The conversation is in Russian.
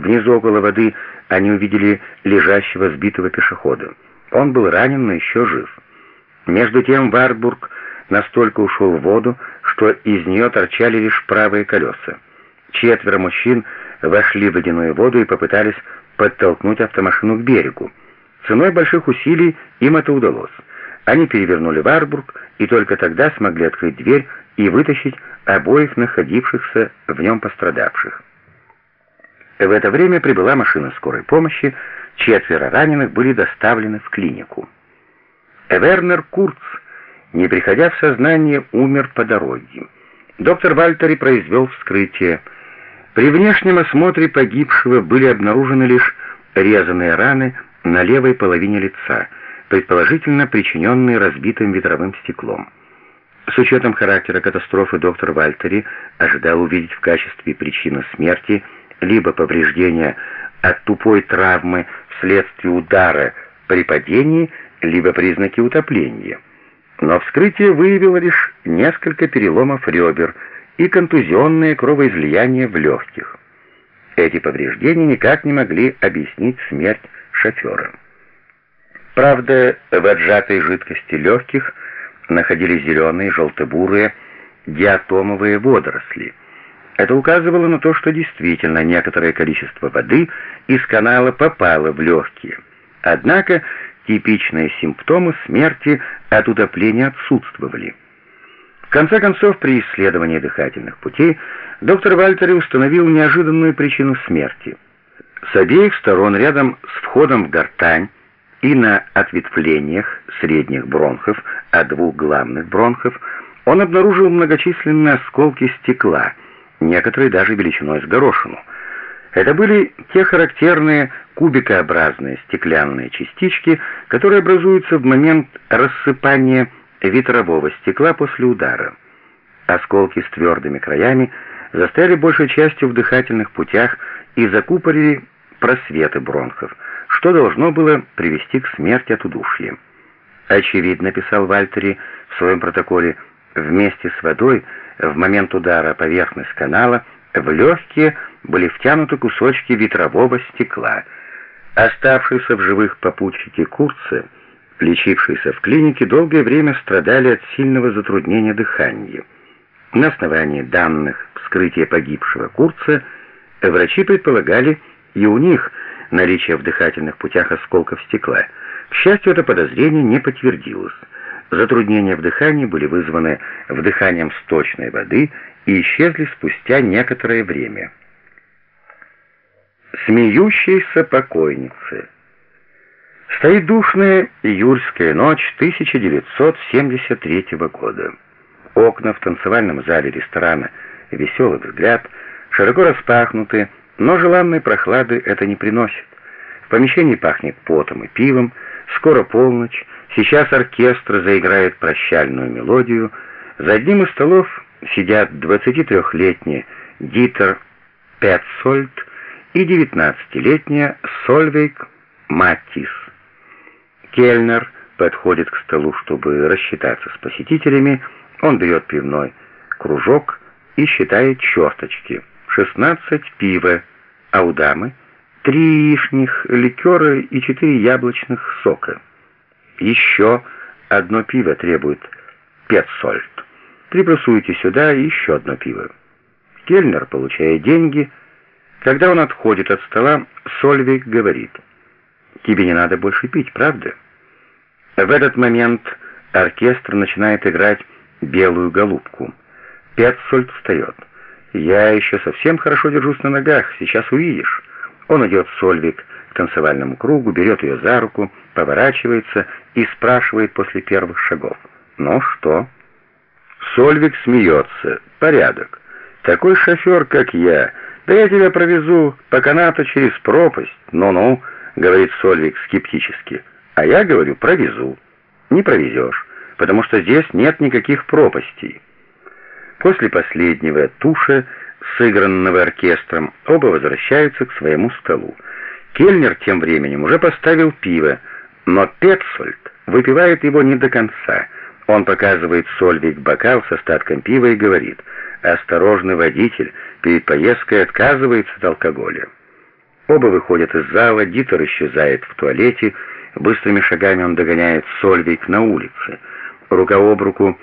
Внизу около воды они увидели лежащего сбитого пешехода. Он был ранен, но еще жив. Между тем Варбург настолько ушел в воду, что из нее торчали лишь правые колеса. Четверо мужчин вошли в водяную воду и попытались подтолкнуть автомашину к берегу. Ценой больших усилий им это удалось. Они перевернули Варбург и только тогда смогли открыть дверь и вытащить обоих находившихся в нем пострадавших. В это время прибыла машина скорой помощи, четверо раненых были доставлены в клинику. Вернер Курц, не приходя в сознание, умер по дороге. Доктор Вальтери произвел вскрытие. При внешнем осмотре погибшего были обнаружены лишь резаные раны на левой половине лица, предположительно причиненные разбитым ветровым стеклом. С учетом характера катастрофы доктор Вальтери ожидал увидеть в качестве причины смерти либо повреждения от тупой травмы вследствие удара при падении, либо признаки утопления. Но вскрытие выявило лишь несколько переломов ребер и контузионное кровоизлияние в легких. Эти повреждения никак не могли объяснить смерть шофера. Правда, в отжатой жидкости легких находились зеленые, желто-бурые, диатомовые водоросли. Это указывало на то, что действительно некоторое количество воды из канала попало в легкие. Однако типичные симптомы смерти от утопления отсутствовали. В конце концов, при исследовании дыхательных путей доктор Вальтери установил неожиданную причину смерти. С обеих сторон, рядом с входом в гортань и на ответвлениях средних бронхов от двух главных бронхов, он обнаружил многочисленные осколки стекла, некоторые даже величиной с горошину — это были те характерные кубикообразные стеклянные частички, которые образуются в момент рассыпания ветрового стекла после удара. Осколки с твердыми краями застряли большей частью в дыхательных путях и закупорили просветы бронхов, что должно было привести к смерти от удушья. Очевидно, писал Вальтери в своем протоколе, вместе с водой в момент удара поверхность канала в легкие были втянуты кусочки ветрового стекла. Оставшиеся в живых попутчики Курца, лечившиеся в клинике, долгое время страдали от сильного затруднения дыхания. На основании данных вскрытия погибшего Курца врачи предполагали и у них наличие в дыхательных путях осколков стекла. К счастью, это подозрение не подтвердилось. Затруднения в дыхании были вызваны вдыханием сточной воды и исчезли спустя некоторое время. Смеющейся покойницы. Стоит душная июльская ночь 1973 года. Окна в танцевальном зале ресторана «Веселый взгляд» широко распахнуты, но желанной прохлады это не приносит. В помещении пахнет потом и пивом, скоро полночь, сейчас оркестр заиграет прощальную мелодию, за одним из столов сидят 23-летний Дитер Петсольд и 19-летняя Сольвейк Маттис. Кельнер подходит к столу, чтобы рассчитаться с посетителями. Он берет пивной кружок и считает черточки. 16 пива, а у дамы три яичных ликера и четыре яблочных сока. Еще одно пиво требует Петсольд. Приплюсуйте сюда еще одно пиво. Кельнер получает деньги. Когда он отходит от стола, Сольвик говорит, «Тебе не надо больше пить, правда?» В этот момент оркестр начинает играть «Белую голубку». Петсольд встает. «Я еще совсем хорошо держусь на ногах, сейчас увидишь». Он идет Сольвик танцевальному кругу, берет ее за руку, поворачивается и спрашивает после первых шагов. «Ну что?» Сольвик смеется. «Порядок. Такой шофер, как я. Да я тебя провезу по канату через пропасть. Ну-ну», — говорит Сольвик скептически. «А я говорю, провезу. Не провезешь, потому что здесь нет никаких пропастей». После последнего туша, сыгранного оркестром, оба возвращаются к своему столу. Кельнер тем временем уже поставил пиво, но Петсольд выпивает его не до конца — он показывает Сольвик бокал с остатком пива и говорит, «Осторожный водитель перед поездкой отказывается от алкоголя». Оба выходят из зала, Дитер исчезает в туалете, быстрыми шагами он догоняет Сольвик на улице. Рука об руку